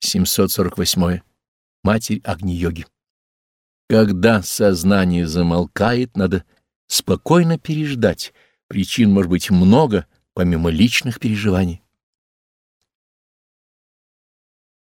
748. Матерь Агни-йоги. Когда сознание замолкает, надо спокойно переждать. Причин может быть много, помимо личных переживаний.